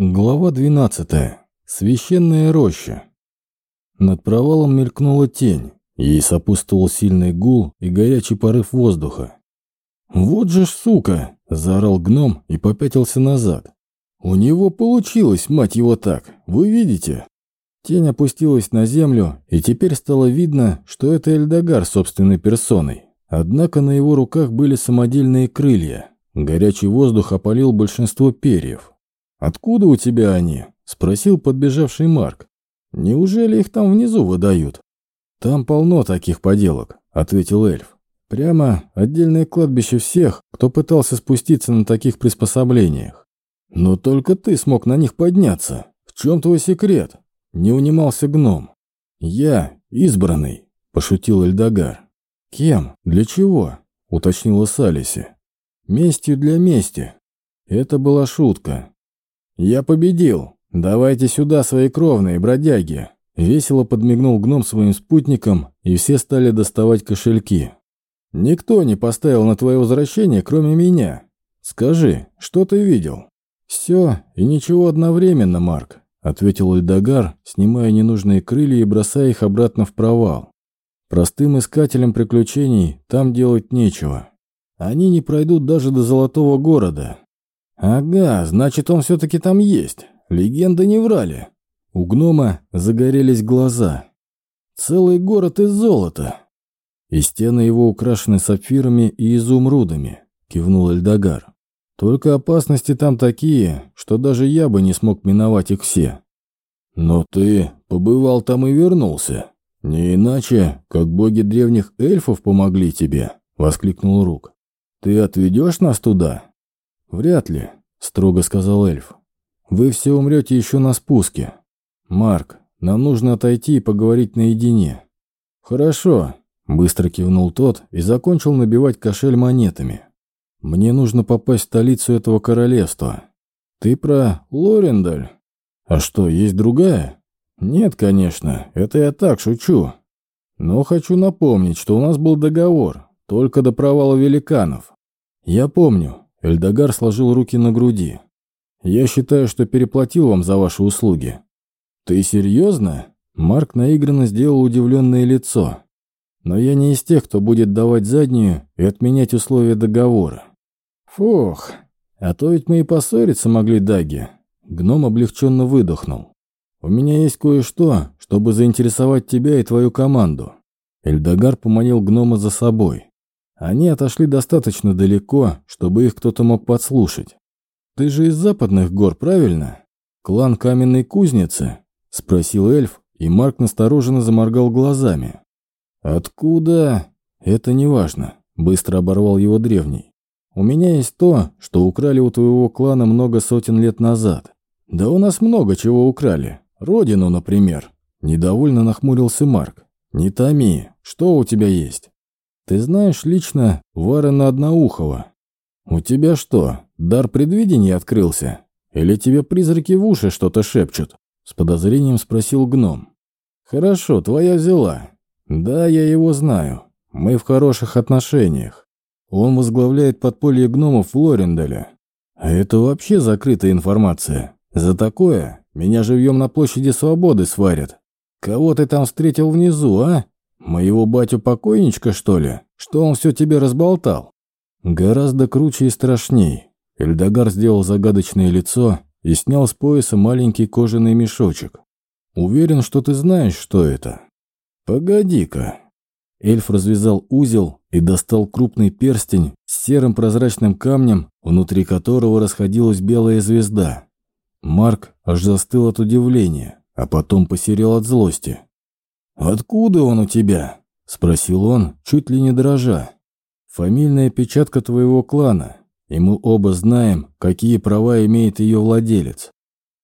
Глава 12. Священная роща. Над провалом мелькнула тень. Ей сопутствовал сильный гул и горячий порыв воздуха. «Вот же ж сука!» – заорал гном и попятился назад. «У него получилось, мать его так! Вы видите?» Тень опустилась на землю, и теперь стало видно, что это Эльдогар собственной персоной. Однако на его руках были самодельные крылья. Горячий воздух опалил большинство перьев. «Откуда у тебя они?» – спросил подбежавший Марк. «Неужели их там внизу выдают?» «Там полно таких поделок», – ответил эльф. «Прямо отдельное кладбище всех, кто пытался спуститься на таких приспособлениях. Но только ты смог на них подняться. В чем твой секрет?» Не унимался гном. «Я избранный», – пошутил Эльдогар. «Кем? Для чего?» – уточнила Салиси. «Местью для мести». Это была шутка. «Я победил! Давайте сюда свои кровные, бродяги!» Весело подмигнул гном своим спутникам, и все стали доставать кошельки. «Никто не поставил на твое возвращение, кроме меня. Скажи, что ты видел?» «Все и ничего одновременно, Марк», — ответил Эльдогар, снимая ненужные крылья и бросая их обратно в провал. «Простым искателям приключений там делать нечего. Они не пройдут даже до Золотого города, «Ага, значит, он все-таки там есть. Легенды не врали». У гнома загорелись глаза. «Целый город из золота». «И стены его украшены сапфирами и изумрудами», — кивнул Эльдогар. «Только опасности там такие, что даже я бы не смог миновать их все». «Но ты побывал там и вернулся. Не иначе, как боги древних эльфов помогли тебе», — воскликнул Рук. «Ты отведешь нас туда?» «Вряд ли», — строго сказал эльф. «Вы все умрете еще на спуске. Марк, нам нужно отойти и поговорить наедине». «Хорошо», — быстро кивнул тот и закончил набивать кошель монетами. «Мне нужно попасть в столицу этого королевства. Ты про Лорендаль? А что, есть другая?» «Нет, конечно, это я так шучу. Но хочу напомнить, что у нас был договор, только до провала великанов. Я помню, Эльдогар сложил руки на груди. «Я считаю, что переплатил вам за ваши услуги». «Ты серьезно?» Марк наигранно сделал удивленное лицо. «Но я не из тех, кто будет давать заднюю и отменять условия договора». «Фух, а то ведь мы и поссориться могли, Даги». Гном облегченно выдохнул. «У меня есть кое-что, чтобы заинтересовать тебя и твою команду». Эльдогар поманил гнома за собой. Они отошли достаточно далеко, чтобы их кто-то мог подслушать. «Ты же из западных гор, правильно? Клан Каменной Кузницы?» — спросил эльф, и Марк настороженно заморгал глазами. «Откуда?» «Это не важно», — быстро оборвал его древний. «У меня есть то, что украли у твоего клана много сотен лет назад. Да у нас много чего украли. Родину, например». Недовольно нахмурился Марк. «Не томи. Что у тебя есть?» Ты знаешь лично Варена Одноухова. У тебя что, дар предвидения открылся? Или тебе призраки в уши что-то шепчут?» С подозрением спросил гном. «Хорошо, твоя взяла. Да, я его знаю. Мы в хороших отношениях. Он возглавляет подполье гномов в Лоренделе. А это вообще закрытая информация. За такое меня живьем на площади Свободы сварят. Кого ты там встретил внизу, а?» Моего батю-покойничка, что ли? Что он все тебе разболтал? Гораздо круче и страшней. Эльдогар сделал загадочное лицо и снял с пояса маленький кожаный мешочек. Уверен, что ты знаешь, что это. Погоди-ка. Эльф развязал узел и достал крупный перстень с серым прозрачным камнем, внутри которого расходилась белая звезда. Марк аж застыл от удивления, а потом посерел от злости. «Откуда он у тебя?» – спросил он, чуть ли не дрожа. «Фамильная печатка твоего клана, и мы оба знаем, какие права имеет ее владелец.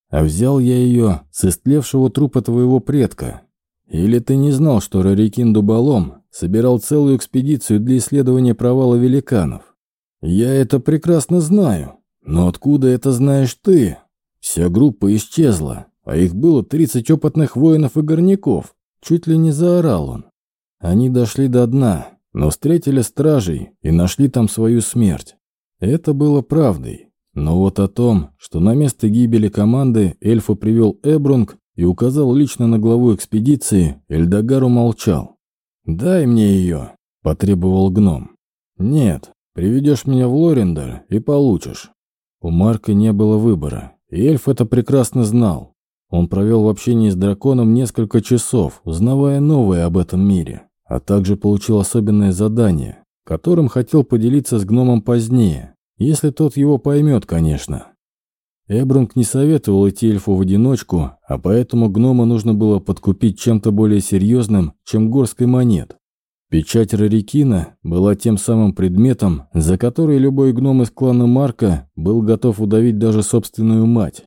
А взял я ее с истлевшего трупа твоего предка. Или ты не знал, что Рарикин Дуболом собирал целую экспедицию для исследования провала великанов? Я это прекрасно знаю, но откуда это знаешь ты? Вся группа исчезла, а их было 30 опытных воинов и горняков, Чуть ли не заорал он. Они дошли до дна, но встретили стражей и нашли там свою смерть. Это было правдой. Но вот о том, что на место гибели команды эльфа привел Эбрунг и указал лично на главу экспедиции, Эльдогар умолчал. «Дай мне ее», – потребовал гном. «Нет, приведешь меня в Лорендаль и получишь». У Марка не было выбора, и эльф это прекрасно знал. Он провел в общении с драконом несколько часов, узнавая новое об этом мире, а также получил особенное задание, которым хотел поделиться с гномом позднее, если тот его поймет, конечно. Эбрунг не советовал идти эльфу в одиночку, а поэтому гнома нужно было подкупить чем-то более серьезным, чем горской монет. Печать Рарикина была тем самым предметом, за который любой гном из клана Марка был готов удавить даже собственную мать.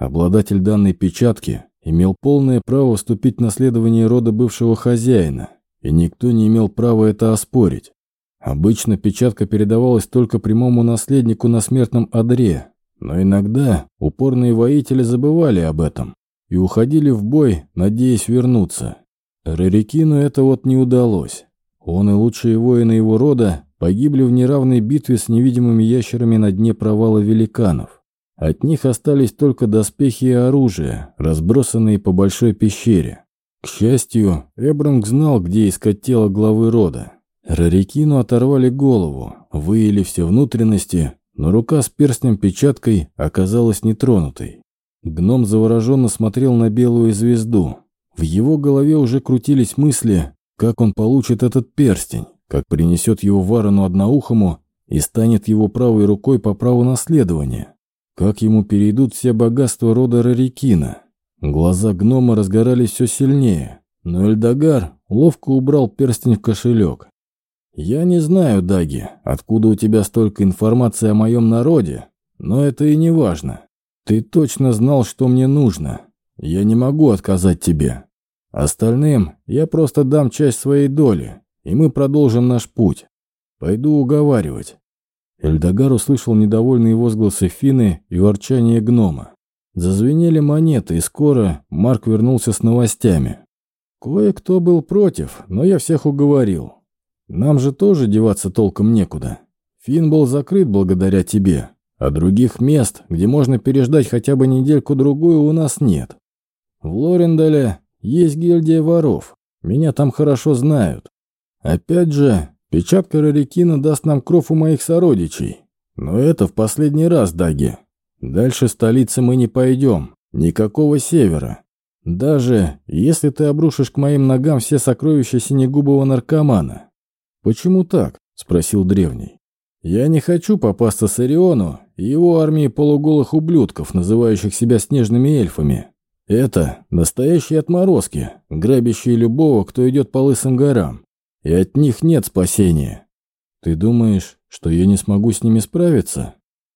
Обладатель данной печатки имел полное право вступить в наследование рода бывшего хозяина, и никто не имел права это оспорить. Обычно печатка передавалась только прямому наследнику на смертном одре, но иногда упорные воители забывали об этом и уходили в бой, надеясь вернуться. Рарикину это вот не удалось. Он и лучшие воины его рода погибли в неравной битве с невидимыми ящерами на дне провала великанов. От них остались только доспехи и оружие, разбросанные по большой пещере. К счастью, Эбранг знал, где искать тело главы рода. Рарикину оторвали голову, выели все внутренности, но рука с перстнем-печаткой оказалась нетронутой. Гном завороженно смотрел на белую звезду. В его голове уже крутились мысли, как он получит этот перстень, как принесет его Варану Одноухому и станет его правой рукой по праву наследования. Как ему перейдут все богатства рода Рарикина? Глаза гнома разгорались все сильнее, но Эльдогар ловко убрал перстень в кошелек. «Я не знаю, Даги, откуда у тебя столько информации о моем народе, но это и не важно. Ты точно знал, что мне нужно. Я не могу отказать тебе. Остальным я просто дам часть своей доли, и мы продолжим наш путь. Пойду уговаривать. Эльдогар услышал недовольные возгласы Фины и ворчание гнома. Зазвенели монеты, и скоро Марк вернулся с новостями. Кое-кто был против, но я всех уговорил. Нам же тоже деваться толком некуда. Фин был закрыт благодаря тебе, а других мест, где можно переждать хотя бы недельку-другую, у нас нет. В Лорендале есть гильдия воров. Меня там хорошо знают. Опять же, Печатка Рарикина даст нам кров у моих сородичей. Но это в последний раз, Даги. Дальше столицы мы не пойдем. Никакого севера. Даже если ты обрушишь к моим ногам все сокровища синегубого наркомана. «Почему так?» – спросил древний. «Я не хочу попасться с Ориону и его армией полуголых ублюдков, называющих себя снежными эльфами. Это настоящие отморозки, грабящие любого, кто идет по лысым горам и от них нет спасения. Ты думаешь, что я не смогу с ними справиться?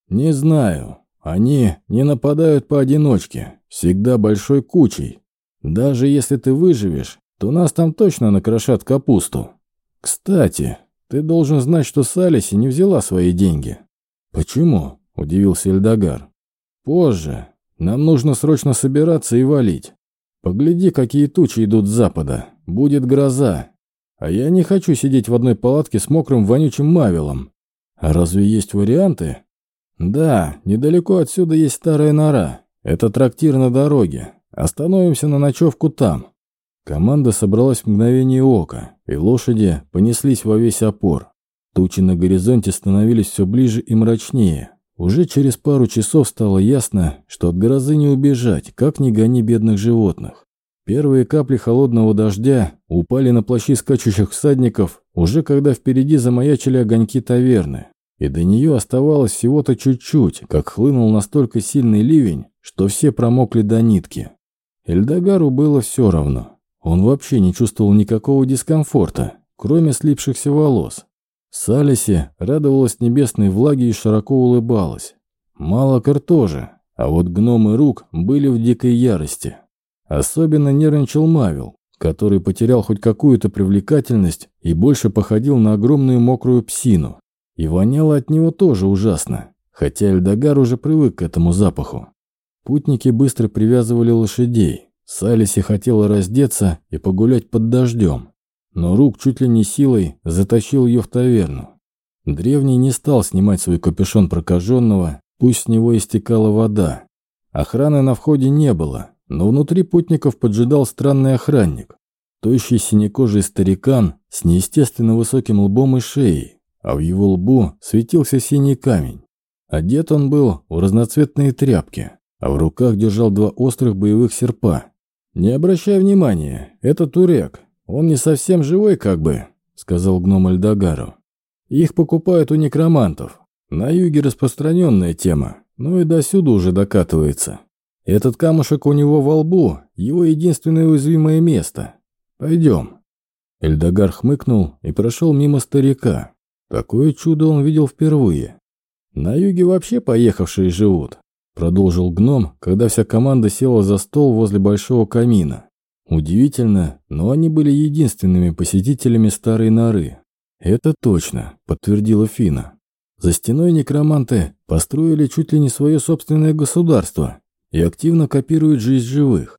Не знаю. Они не нападают поодиночке, всегда большой кучей. Даже если ты выживешь, то нас там точно накрошат капусту. Кстати, ты должен знать, что Салиси не взяла свои деньги. Почему? Удивился Эльдогар. Позже. Нам нужно срочно собираться и валить. Погляди, какие тучи идут с запада. Будет гроза, а я не хочу сидеть в одной палатке с мокрым вонючим мавилом. А разве есть варианты? Да, недалеко отсюда есть старая нора. Это трактир на дороге. Остановимся на ночевку там. Команда собралась в мгновение ока, и лошади понеслись во весь опор. Тучи на горизонте становились все ближе и мрачнее. Уже через пару часов стало ясно, что от грозы не убежать, как ни гони бедных животных. Первые капли холодного дождя упали на плащи скачущих всадников, уже когда впереди замаячили огоньки таверны. И до нее оставалось всего-то чуть-чуть, как хлынул настолько сильный ливень, что все промокли до нитки. Эльдагару было все равно. Он вообще не чувствовал никакого дискомфорта, кроме слипшихся волос. Салиси радовалась небесной влаге и широко улыбалась. Малакар тоже, а вот гномы рук были в дикой ярости. Особенно нервничал Мавил, который потерял хоть какую-то привлекательность и больше походил на огромную мокрую псину. И воняло от него тоже ужасно, хотя Эльдогар уже привык к этому запаху. Путники быстро привязывали лошадей. Салиси хотела раздеться и погулять под дождем, но Рук чуть ли не силой затащил ее в таверну. Древний не стал снимать свой капюшон прокаженного, пусть с него истекала вода. Охраны на входе не было, но внутри путников поджидал странный охранник. Тощий синекожий старикан с неестественно высоким лбом и шеей, а в его лбу светился синий камень. Одет он был в разноцветные тряпки, а в руках держал два острых боевых серпа. «Не обращай внимания, это турек. Он не совсем живой как бы», — сказал гном Альдагару. «Их покупают у некромантов. На юге распространенная тема, но и досюда уже докатывается. Этот камушек у него во лбу, его единственное уязвимое место. Пойдем». Эльдогар хмыкнул и прошел мимо старика. Такое чудо он видел впервые. На юге вообще поехавшие живут, продолжил гном, когда вся команда села за стол возле большого камина. Удивительно, но они были единственными посетителями старой норы. Это точно, подтвердила Фина. За стеной некроманты построили чуть ли не свое собственное государство и активно копируют жизнь живых.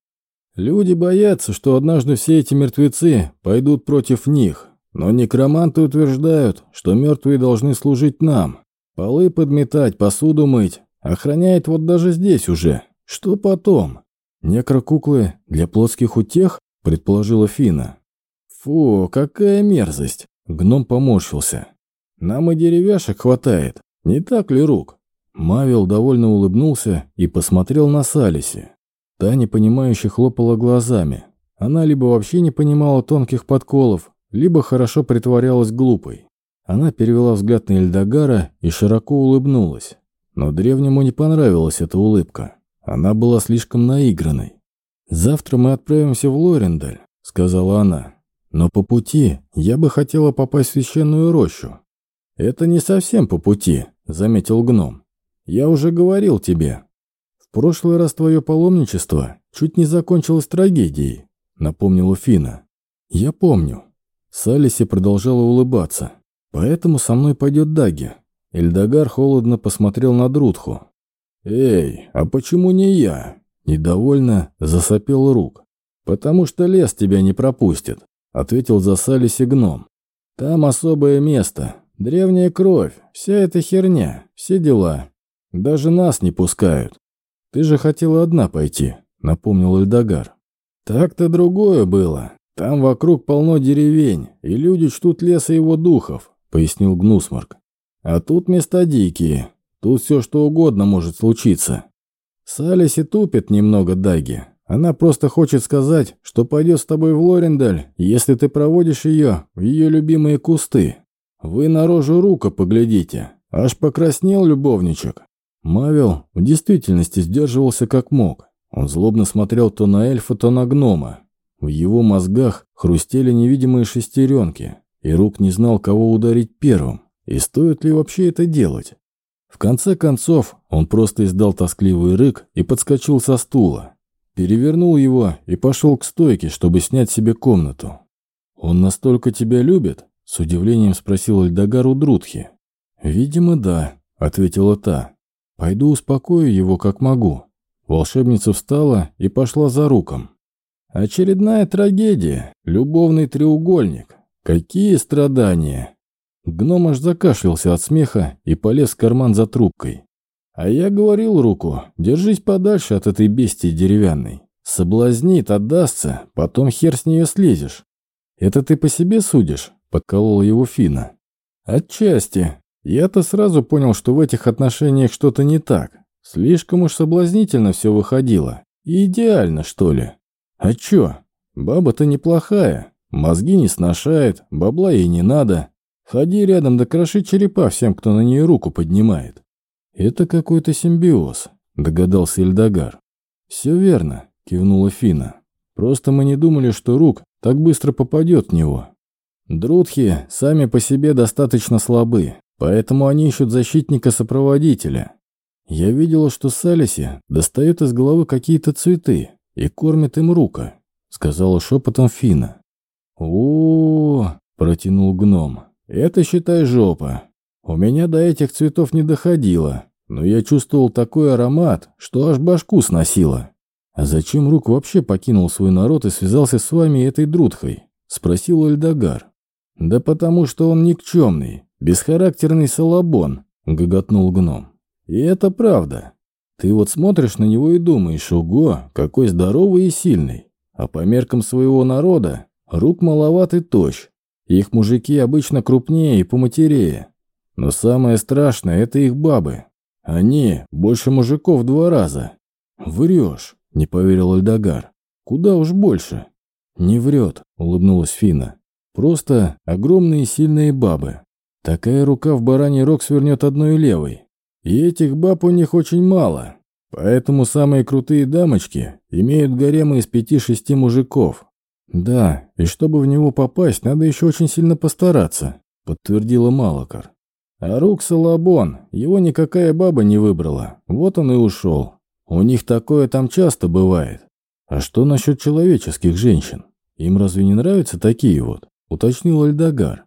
Люди боятся, что однажды все эти мертвецы пойдут против них, но некроманты утверждают, что мертвые должны служить нам. Полы подметать, посуду мыть. Охраняет вот даже здесь уже. Что потом? Некрокуклы для плотских утех, предположила Фина. Фу, какая мерзость. Гном поморщился. Нам и деревяшек хватает. Не так ли, Рук? Мавил довольно улыбнулся и посмотрел на Салиси. Та непонимающе хлопала глазами. Она либо вообще не понимала тонких подколов, либо хорошо притворялась глупой. Она перевела взгляд на Эльдогара и широко улыбнулась. Но древнему не понравилась эта улыбка. Она была слишком наигранной. «Завтра мы отправимся в Лорендаль», — сказала она. «Но по пути я бы хотела попасть в священную рощу». «Это не совсем по пути», — заметил гном. «Я уже говорил тебе. В прошлый раз твое паломничество чуть не закончилось трагедией», — напомнила Фина. «Я помню». Салиси продолжала улыбаться. Поэтому со мной пойдет Даги. Эльдогар холодно посмотрел на Друдху. «Эй, а почему не я?» Недовольно засопел рук. «Потому что лес тебя не пропустит», — ответил за Салиси гном. «Там особое место, древняя кровь, вся эта херня, все дела. Даже нас не пускают. Ты же хотела одна пойти», — напомнил Эльдогар. «Так-то другое было. Там вокруг полно деревень, и люди чтут леса его духов пояснил Гнусмарк. «А тут места дикие. Тут все что угодно может случиться. Салиси тупит немного Даги. Она просто хочет сказать, что пойдет с тобой в Лорендаль, если ты проводишь ее в ее любимые кусты. Вы на рожу рука поглядите. Аж покраснел любовничек». Мавел в действительности сдерживался как мог. Он злобно смотрел то на эльфа, то на гнома. В его мозгах хрустели невидимые шестеренки и Рук не знал, кого ударить первым, и стоит ли вообще это делать. В конце концов, он просто издал тоскливый рык и подскочил со стула. Перевернул его и пошел к стойке, чтобы снять себе комнату. «Он настолько тебя любит?» — с удивлением спросил Эльдогар у Друдхи. «Видимо, да», — ответила та. «Пойду успокою его, как могу». Волшебница встала и пошла за руком. «Очередная трагедия, любовный треугольник. Какие страдания! Гном аж закашлялся от смеха и полез в карман за трубкой. А я говорил руку, держись подальше от этой бестии деревянной. Соблазнит, отдастся, потом хер с нее слезешь. Это ты по себе судишь? Подколола его Фина. Отчасти. Я-то сразу понял, что в этих отношениях что-то не так. Слишком уж соблазнительно все выходило. Идеально, что ли? А чё? Баба-то неплохая. Мозги не сношает, бабла ей не надо. Ходи рядом да кроши черепа всем, кто на нее руку поднимает. Это какой-то симбиоз, догадался Эльдогар. Все верно, кивнула Фина. Просто мы не думали, что рук так быстро попадет в него. Друдхи сами по себе достаточно слабы, поэтому они ищут защитника-сопроводителя. Я видела, что Салиси достает из головы какие-то цветы и кормит им рука, сказала шепотом Фина. О, протянул гном. Это считай жопа. У меня до этих цветов не доходило, но я чувствовал такой аромат, что аж башку сносило. А зачем Рук вообще покинул свой народ и связался с вами этой друдхой? спросил Эльдогар. Да потому что он никчемный, бесхарактерный салабон, гоготнул гном. И это правда. Ты вот смотришь на него и думаешь, ого, какой здоровый и сильный. А по меркам своего народа рук маловат и тощ. Их мужики обычно крупнее и поматерее. Но самое страшное – это их бабы. Они больше мужиков в два раза. Врешь, не поверил Эльдогар. Куда уж больше. Не врет, улыбнулась Фина. Просто огромные сильные бабы. Такая рука в бараний рог свернет одной левой. И этих баб у них очень мало. Поэтому самые крутые дамочки имеют гаремы из пяти-шести мужиков. Да, и чтобы в него попасть, надо еще очень сильно постараться, подтвердила Малакар. А Рук Салабон, его никакая баба не выбрала, вот он и ушел. У них такое там часто бывает. А что насчет человеческих женщин? Им разве не нравятся такие вот? Уточнил Эльдогар.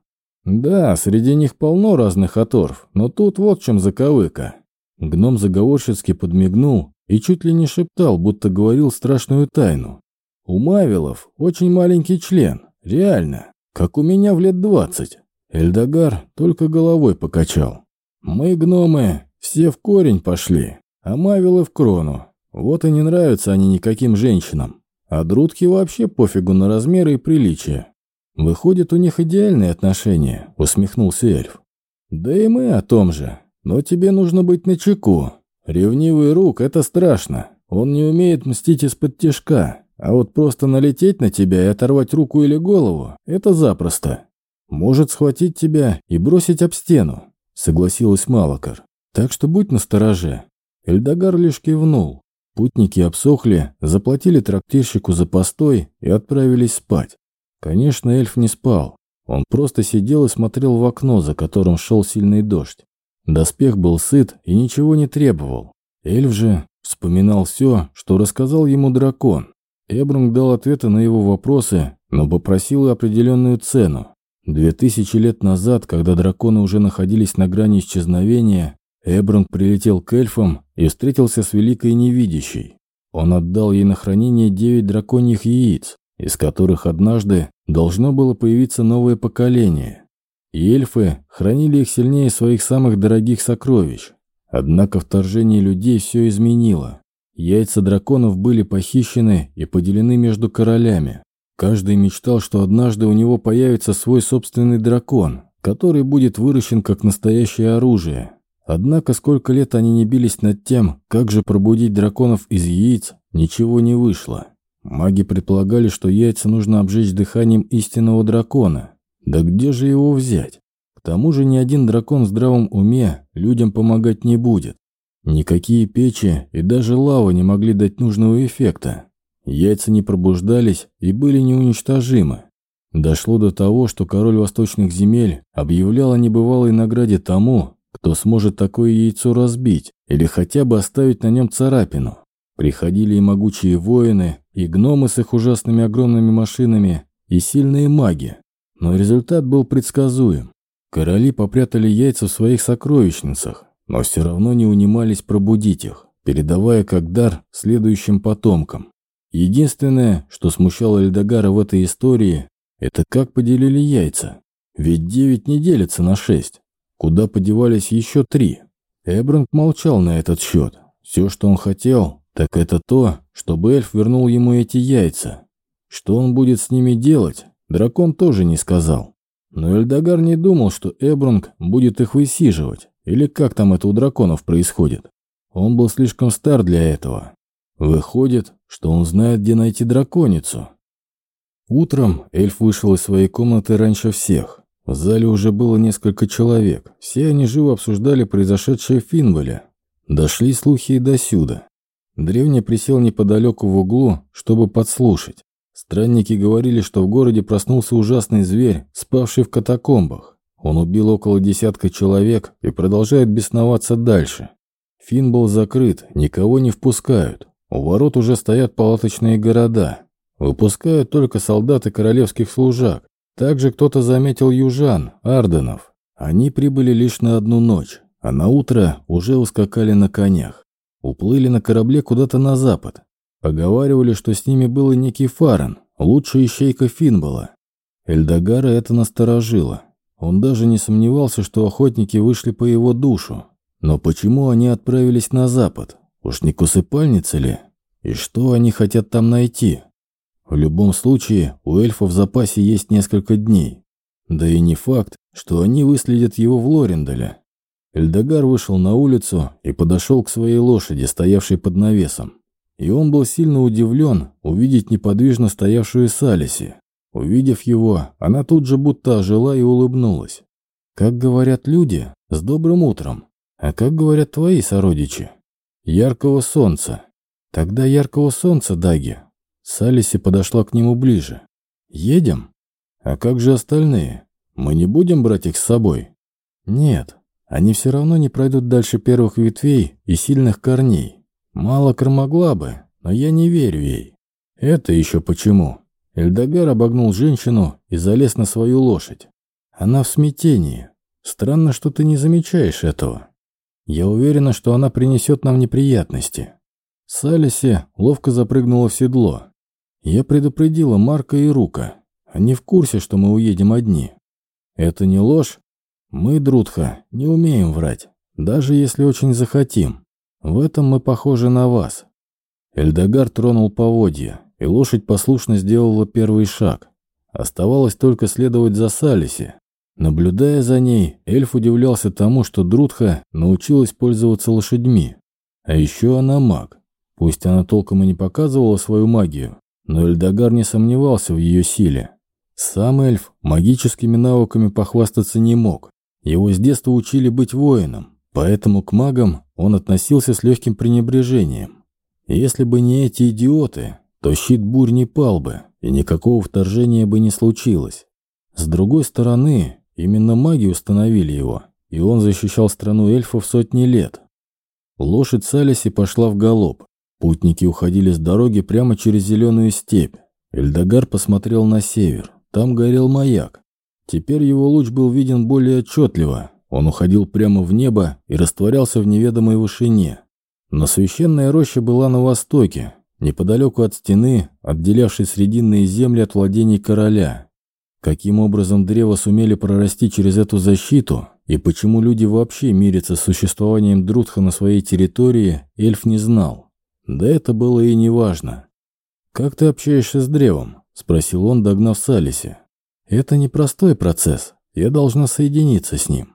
Да, среди них полно разных оторв, но тут вот в чем заковыка. Гном заговорщицки подмигнул и чуть ли не шептал, будто говорил страшную тайну. У Мавилов очень маленький член, реально, как у меня в лет двадцать. Эльдогар только головой покачал. «Мы, гномы, все в корень пошли, а мавилы в крону. Вот и не нравятся они никаким женщинам. А друдки вообще пофигу на размеры и приличия. Выходит, у них идеальные отношения», — усмехнулся эльф. «Да и мы о том же. Но тебе нужно быть начеку. Ревнивый рук — это страшно. Он не умеет мстить из-под тяжка. А вот просто налететь на тебя и оторвать руку или голову — это запросто. Может схватить тебя и бросить об стену, согласилась Малакар. Так что будь настороже. Эльдогар лишь кивнул. Путники обсохли, заплатили трактирщику за постой и отправились спать. Конечно, эльф не спал. Он просто сидел и смотрел в окно, за которым шел сильный дождь. Доспех был сыт и ничего не требовал. Эльф же вспоминал все, что рассказал ему дракон. Эбрунг дал ответы на его вопросы, но попросил определенную цену. Две тысячи лет назад, когда драконы уже находились на грани исчезновения, Эбронг прилетел к эльфам и встретился с Великой Невидящей. Он отдал ей на хранение девять драконьих яиц, из которых однажды должно было появиться новое поколение. И эльфы хранили их сильнее своих самых дорогих сокровищ. Однако вторжение людей все изменило. Яйца драконов были похищены и поделены между королями. Каждый мечтал, что однажды у него появится свой собственный дракон, который будет выращен как настоящее оружие. Однако сколько лет они не бились над тем, как же пробудить драконов из яиц, ничего не вышло. Маги предполагали, что яйца нужно обжечь дыханием истинного дракона. Да где же его взять? К тому же ни один дракон в здравом уме людям помогать не будет. Никакие печи и даже лава не могли дать нужного эффекта. Яйца не пробуждались и были неуничтожимы. Дошло до того, что король восточных земель объявлял о небывалой награде тому, кто сможет такое яйцо разбить или хотя бы оставить на нем царапину. Приходили и могучие воины, и гномы с их ужасными огромными машинами, и сильные маги. Но результат был предсказуем. Короли попрятали яйца в своих сокровищницах, но все равно не унимались пробудить их, передавая как дар следующим потомкам. Единственное, что смущало Эльдогара в этой истории, это как поделили яйца. Ведь девять не делится на шесть. Куда подевались еще три? Эбранг молчал на этот счет. Все, что он хотел, так это то, чтобы эльф вернул ему эти яйца. Что он будет с ними делать, дракон тоже не сказал. Но Эльдогар не думал, что Эбрунг будет их высиживать, или как там это у драконов происходит. Он был слишком стар для этого. Выходит, что он знает, где найти драконицу. Утром эльф вышел из своей комнаты раньше всех. В зале уже было несколько человек. Все они живо обсуждали произошедшее в Финвале. Дошли слухи и досюда. Древний присел неподалеку в углу, чтобы подслушать. Странники говорили, что в городе проснулся ужасный зверь, спавший в катакомбах. Он убил около десятка человек и продолжает бесноваться дальше. Фин был закрыт, никого не впускают. У ворот уже стоят палаточные города. Выпускают только солдаты королевских служак. Также кто-то заметил южан, арденов. Они прибыли лишь на одну ночь, а на утро уже ускакали на конях. Уплыли на корабле куда-то на запад. Поговаривали, что с ними был и некий Фарен, лучшая ищейка Финбола. Эльдогара это насторожило. Он даже не сомневался, что охотники вышли по его душу. Но почему они отправились на запад? Уж не к ли? И что они хотят там найти? В любом случае, у эльфа в запасе есть несколько дней. Да и не факт, что они выследят его в Лоренделе. Эльдогар вышел на улицу и подошел к своей лошади, стоявшей под навесом. И он был сильно удивлен увидеть неподвижно стоявшую Салиси. Увидев его, она тут же будто ожила и улыбнулась. «Как говорят люди, с добрым утром. А как говорят твои сородичи? Яркого солнца. Тогда яркого солнца, Даги». Салиси подошла к нему ближе. «Едем?» А как же остальные? Мы не будем брать их с собой? Нет, они все равно не пройдут дальше первых ветвей и сильных корней. Мало кормогла бы, но я не верю ей. Это еще почему? Эльдогар обогнул женщину и залез на свою лошадь. Она в смятении. Странно, что ты не замечаешь этого. Я уверена, что она принесет нам неприятности. Салиси ловко запрыгнула в седло. Я предупредила Марка и Рука. Они в курсе, что мы уедем одни. Это не ложь? Мы, Друдха, не умеем врать, даже если очень захотим. В этом мы похожи на вас. Эльдогар тронул поводья, и лошадь послушно сделала первый шаг. Оставалось только следовать за Салиси. Наблюдая за ней, эльф удивлялся тому, что Друдха научилась пользоваться лошадьми. А еще она маг. Пусть она толком и не показывала свою магию, но Эльдогар не сомневался в ее силе. Сам эльф магическими навыками похвастаться не мог. Его с детства учили быть воином, поэтому к магам он относился с легким пренебрежением. если бы не эти идиоты, то щит бурь не пал бы, и никакого вторжения бы не случилось. С другой стороны, именно маги установили его, и он защищал страну эльфов сотни лет. Лошадь Салиси пошла в галоп. Путники уходили с дороги прямо через зеленую степь. Эльдогар посмотрел на север. Там горел маяк. Теперь его луч был виден более отчетливо. Он уходил прямо в небо и растворялся в неведомой вышине. Но священная роща была на востоке, неподалеку от стены, отделявшей срединные земли от владений короля. Каким образом древо сумели прорасти через эту защиту, и почему люди вообще мирятся с существованием Друдха на своей территории, эльф не знал. Да это было и не важно. «Как ты общаешься с древом?» — спросил он, догнав Салиси. «Это непростой процесс. Я должна соединиться с ним.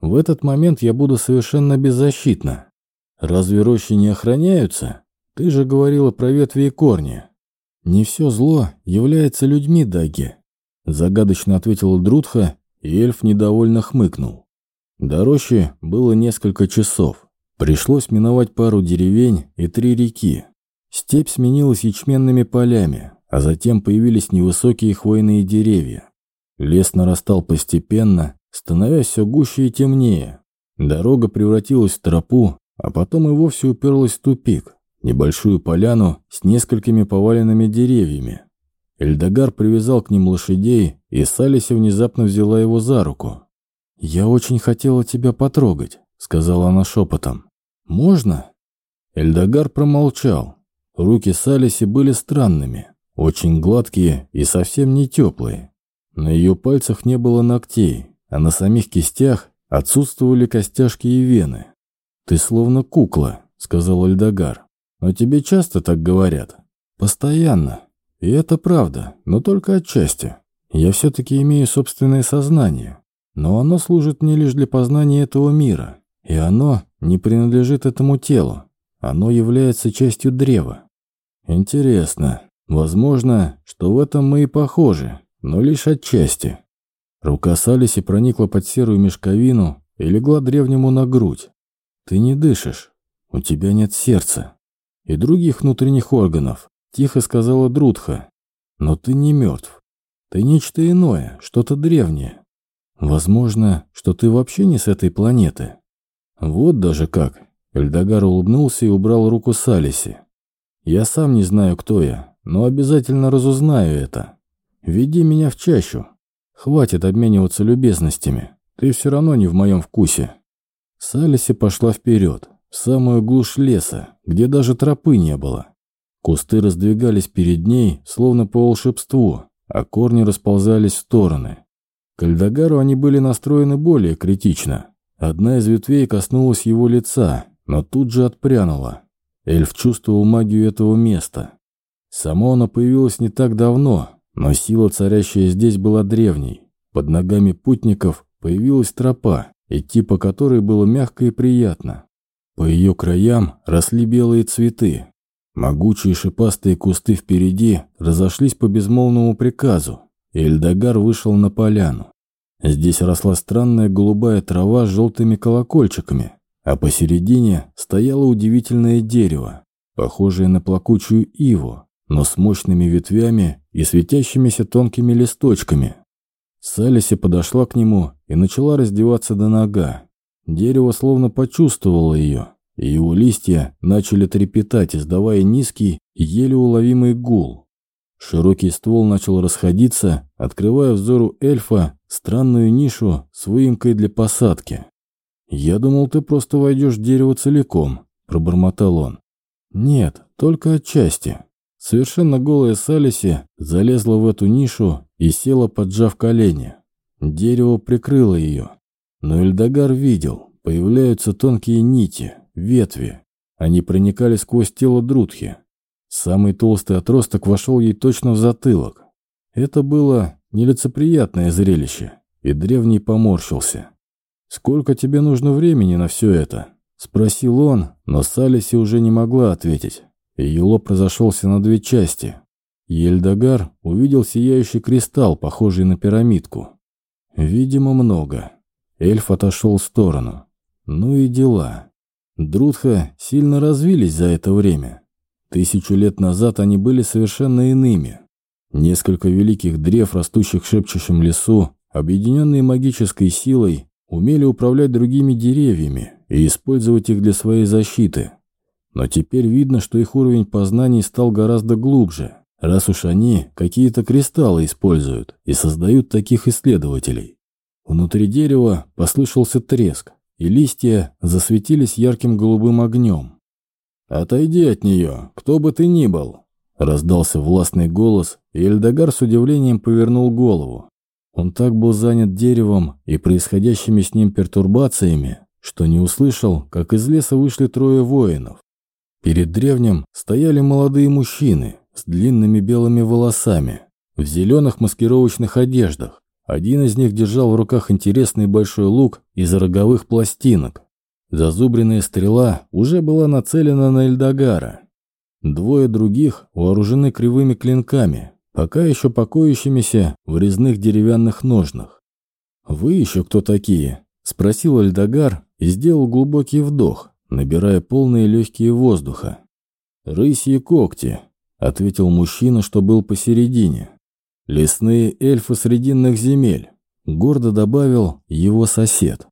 В этот момент я буду совершенно беззащитна. Разве рощи не охраняются? Ты же говорила про ветви и корни. Не все зло является людьми, Даги», — загадочно ответила Друдха, и эльф недовольно хмыкнул. До рощи было несколько часов. Пришлось миновать пару деревень и три реки. Степь сменилась ячменными полями, а затем появились невысокие хвойные деревья. Лес нарастал постепенно, становясь все гуще и темнее. Дорога превратилась в тропу, а потом и вовсе уперлась в тупик, небольшую поляну с несколькими поваленными деревьями. Эльдогар привязал к ним лошадей, и Салиси внезапно взяла его за руку. «Я очень хотела тебя потрогать», — сказала она шепотом. «Можно?» Эльдогар промолчал. Руки Салиси были странными. Очень гладкие и совсем не теплые. На ее пальцах не было ногтей, а на самих кистях отсутствовали костяшки и вены. «Ты словно кукла», — сказал Альдагар. «Но тебе часто так говорят?» «Постоянно. И это правда, но только отчасти. Я все-таки имею собственное сознание, но оно служит мне лишь для познания этого мира, и оно не принадлежит этому телу. Оно является частью древа. Интересно, Возможно, что в этом мы и похожи, но лишь отчасти. Рука Салиси проникла под серую мешковину и легла древнему на грудь. Ты не дышишь, у тебя нет сердца и других внутренних органов, тихо сказала Друдха. Но ты не мертв. Ты нечто иное, что-то древнее. Возможно, что ты вообще не с этой планеты. Вот даже как. Эльдогар улыбнулся и убрал руку Салиси. Я сам не знаю, кто я, но обязательно разузнаю это. Веди меня в чащу. Хватит обмениваться любезностями. Ты все равно не в моем вкусе». Салиси пошла вперед, в самую глушь леса, где даже тропы не было. Кусты раздвигались перед ней, словно по волшебству, а корни расползались в стороны. К Эльдагару они были настроены более критично. Одна из ветвей коснулась его лица, но тут же отпрянула. Эльф чувствовал магию этого места. Само оно появилось не так давно, но сила, царящая здесь, была древней. Под ногами путников появилась тропа, идти по которой было мягко и приятно. По ее краям росли белые цветы. Могучие шипастые кусты впереди разошлись по безмолвному приказу, и Эльдогар вышел на поляну. Здесь росла странная голубая трава с желтыми колокольчиками, а посередине стояло удивительное дерево, похожее на плакучую иву, но с мощными ветвями и светящимися тонкими листочками. Салиси подошла к нему и начала раздеваться до нога. Дерево словно почувствовало ее, и его листья начали трепетать, издавая низкий, еле уловимый гул. Широкий ствол начал расходиться, открывая взору эльфа странную нишу с выемкой для посадки. «Я думал, ты просто войдешь в дерево целиком», — пробормотал он. «Нет, только отчасти». Совершенно голая Салиси залезла в эту нишу и села, поджав колени. Дерево прикрыло ее. Но Эльдогар видел, появляются тонкие нити, ветви. Они проникали сквозь тело Друтхи. Самый толстый отросток вошел ей точно в затылок. Это было нелицеприятное зрелище, и древний поморщился. «Сколько тебе нужно времени на все это?» — спросил он, но Салиси уже не могла ответить. Ее лоб разошелся на две части. Ельдагар увидел сияющий кристалл, похожий на пирамидку. Видимо, много. Эльф отошел в сторону. Ну и дела. Друдха сильно развились за это время. Тысячу лет назад они были совершенно иными. Несколько великих древ, растущих в шепчущем лесу, объединенные магической силой, умели управлять другими деревьями и использовать их для своей защиты. Но теперь видно, что их уровень познаний стал гораздо глубже, раз уж они какие-то кристаллы используют и создают таких исследователей. Внутри дерева послышался треск, и листья засветились ярким голубым огнем. «Отойди от нее, кто бы ты ни был!» Раздался властный голос, и Эльдогар с удивлением повернул голову. Он так был занят деревом и происходящими с ним пертурбациями, что не услышал, как из леса вышли трое воинов. Перед древним стояли молодые мужчины с длинными белыми волосами, в зеленых маскировочных одеждах. Один из них держал в руках интересный большой лук из роговых пластинок. Зазубренная стрела уже была нацелена на Эльдогара. Двое других вооружены кривыми клинками, пока еще покоящимися в резных деревянных ножнах. «Вы еще кто такие?» – спросил Эльдогар и сделал глубокий вдох, набирая полные легкие воздуха. «Рысьи когти», — ответил мужчина, что был посередине. «Лесные эльфы срединных земель», — гордо добавил его сосед.